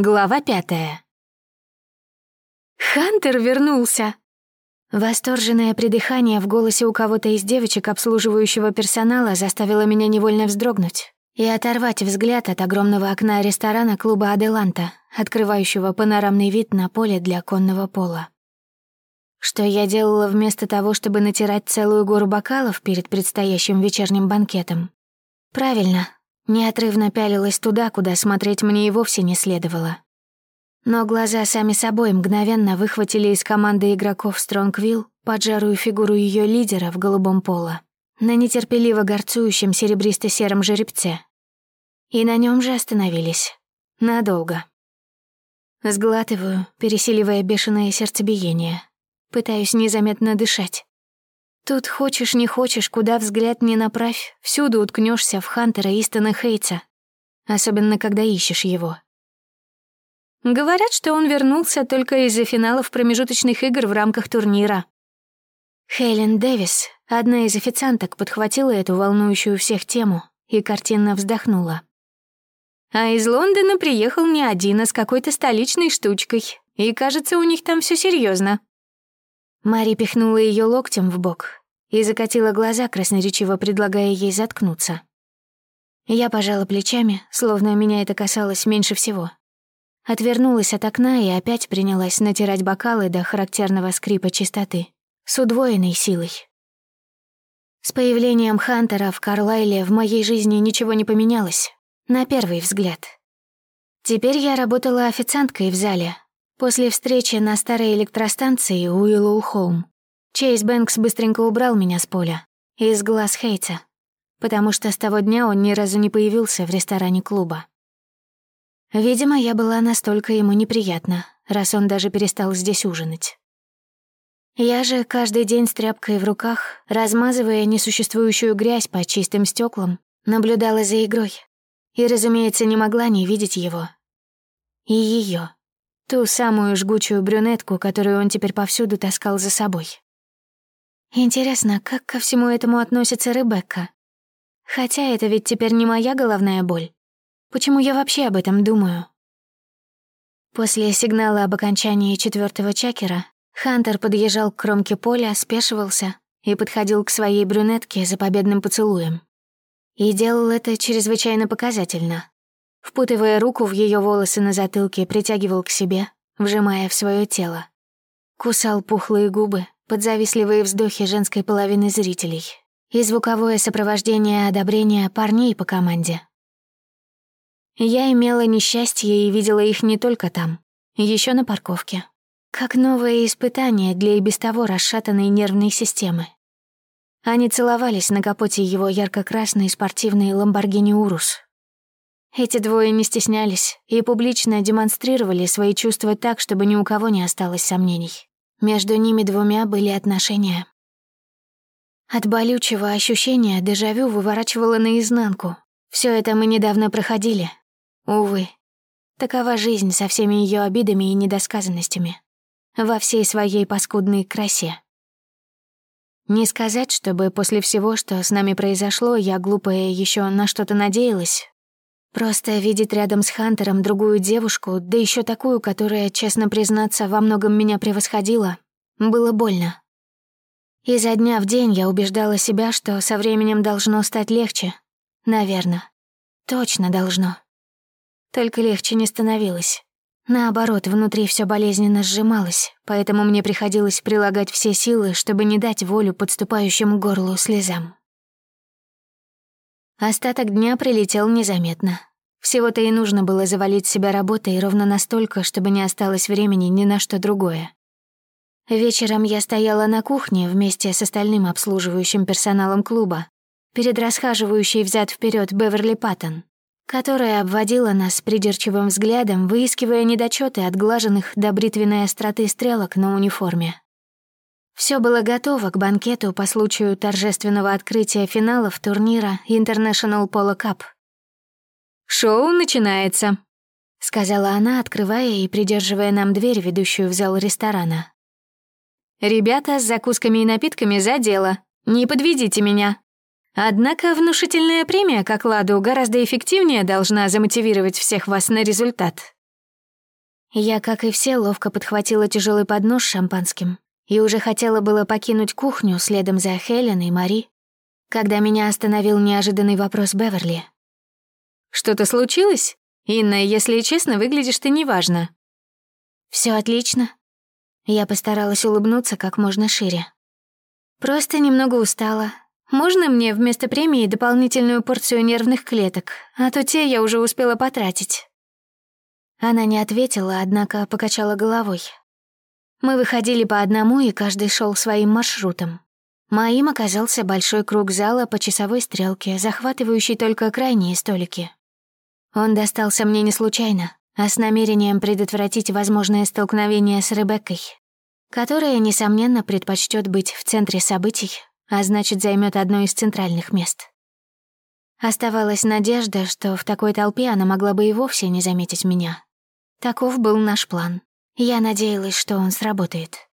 Глава пятая. «Хантер вернулся!» Восторженное придыхание в голосе у кого-то из девочек обслуживающего персонала заставило меня невольно вздрогнуть и оторвать взгляд от огромного окна ресторана клуба «Аделанта», открывающего панорамный вид на поле для конного пола. Что я делала вместо того, чтобы натирать целую гору бокалов перед предстоящим вечерним банкетом? Правильно, Неотрывно пялилась туда, куда смотреть мне и вовсе не следовало. Но глаза сами собой мгновенно выхватили из команды игроков Стронгвилл поджарую фигуру ее лидера в голубом поло на нетерпеливо горцующем серебристо-сером жеребце. И на нем же остановились. Надолго. Сглатываю, пересиливая бешеное сердцебиение. Пытаюсь незаметно дышать. Тут хочешь не хочешь, куда взгляд не направь, всюду уткнешься в Хантера Истона Хейтса. Особенно, когда ищешь его. Говорят, что он вернулся только из-за финалов промежуточных игр в рамках турнира. Хелен Дэвис, одна из официанток, подхватила эту волнующую всех тему и картинно вздохнула. А из Лондона приехал не один, а с какой-то столичной штучкой, и кажется, у них там все серьезно. Мари пихнула ее локтем в бок, и закатила глаза, красноречиво предлагая ей заткнуться. Я пожала плечами, словно меня это касалось меньше всего. Отвернулась от окна и опять принялась натирать бокалы до характерного скрипа чистоты, с удвоенной силой. С появлением Хантера в Карлайле в моей жизни ничего не поменялось, на первый взгляд. Теперь я работала официанткой в зале, после встречи на старой электростанции Уиллоу-Холм. Чейз Бэнкс быстренько убрал меня с поля, из глаз Хейтса, потому что с того дня он ни разу не появился в ресторане клуба. Видимо, я была настолько ему неприятна, раз он даже перестал здесь ужинать. Я же каждый день с тряпкой в руках, размазывая несуществующую грязь по чистым стеклам, наблюдала за игрой. И, разумеется, не могла не видеть его. И ее, Ту самую жгучую брюнетку, которую он теперь повсюду таскал за собой. Интересно, как ко всему этому относится Ребекка? Хотя это ведь теперь не моя головная боль. Почему я вообще об этом думаю? После сигнала об окончании четвертого чакера Хантер подъезжал к кромке поля, спешивался и подходил к своей брюнетке за победным поцелуем. И делал это чрезвычайно показательно. Впутывая руку в ее волосы на затылке, притягивал к себе, вжимая в свое тело. Кусал пухлые губы, под завистливые вздохи женской половины зрителей и звуковое сопровождение одобрения парней по команде. Я имела несчастье и видела их не только там, еще на парковке. Как новое испытание для и без того расшатанной нервной системы. Они целовались на капоте его ярко-красной спортивной «Ламборгини Урус». Эти двое не стеснялись и публично демонстрировали свои чувства так, чтобы ни у кого не осталось сомнений. Между ними двумя были отношения. От болючего ощущения дежавю выворачивало наизнанку. Все это мы недавно проходили. Увы, такова жизнь со всеми ее обидами и недосказанностями. Во всей своей паскудной красе. Не сказать, чтобы после всего, что с нами произошло, я глупая еще на что-то надеялась, Просто видеть рядом с Хантером другую девушку, да еще такую, которая, честно признаться, во многом меня превосходила, было больно. Изо дня в день я убеждала себя, что со временем должно стать легче. Наверное. Точно должно. Только легче не становилось. Наоборот, внутри все болезненно сжималось, поэтому мне приходилось прилагать все силы, чтобы не дать волю подступающему горлу слезам. Остаток дня прилетел незаметно. Всего-то и нужно было завалить себя работой ровно настолько, чтобы не осталось времени ни на что другое. Вечером я стояла на кухне вместе с остальным обслуживающим персоналом клуба, перед расхаживающей взад вперед Беверли Паттон, которая обводила нас придирчивым взглядом, выискивая недочеты отглаженных до бритвенной остроты стрелок на униформе. Все было готово к банкету по случаю торжественного открытия финалов турнира International Polo Cup. «Шоу начинается», — сказала она, открывая и придерживая нам дверь, ведущую в зал ресторана. «Ребята с закусками и напитками за дело. Не подведите меня. Однако внушительная премия к окладу гораздо эффективнее должна замотивировать всех вас на результат». Я, как и все, ловко подхватила тяжелый поднос с шампанским и уже хотела было покинуть кухню следом за Хелен и Мари, когда меня остановил неожиданный вопрос Беверли. «Что-то случилось? Инна, если честно, выглядишь ты неважно». Все отлично». Я постаралась улыбнуться как можно шире. «Просто немного устала. Можно мне вместо премии дополнительную порцию нервных клеток, а то те я уже успела потратить?» Она не ответила, однако покачала головой. Мы выходили по одному, и каждый шел своим маршрутом. Моим оказался большой круг зала по часовой стрелке, захватывающий только крайние столики. Он достался мне не случайно, а с намерением предотвратить возможное столкновение с Ребеккой, которая, несомненно, предпочтет быть в центре событий, а значит, займет одно из центральных мест. Оставалась надежда, что в такой толпе она могла бы и вовсе не заметить меня. Таков был наш план. Я надеялась, что он сработает.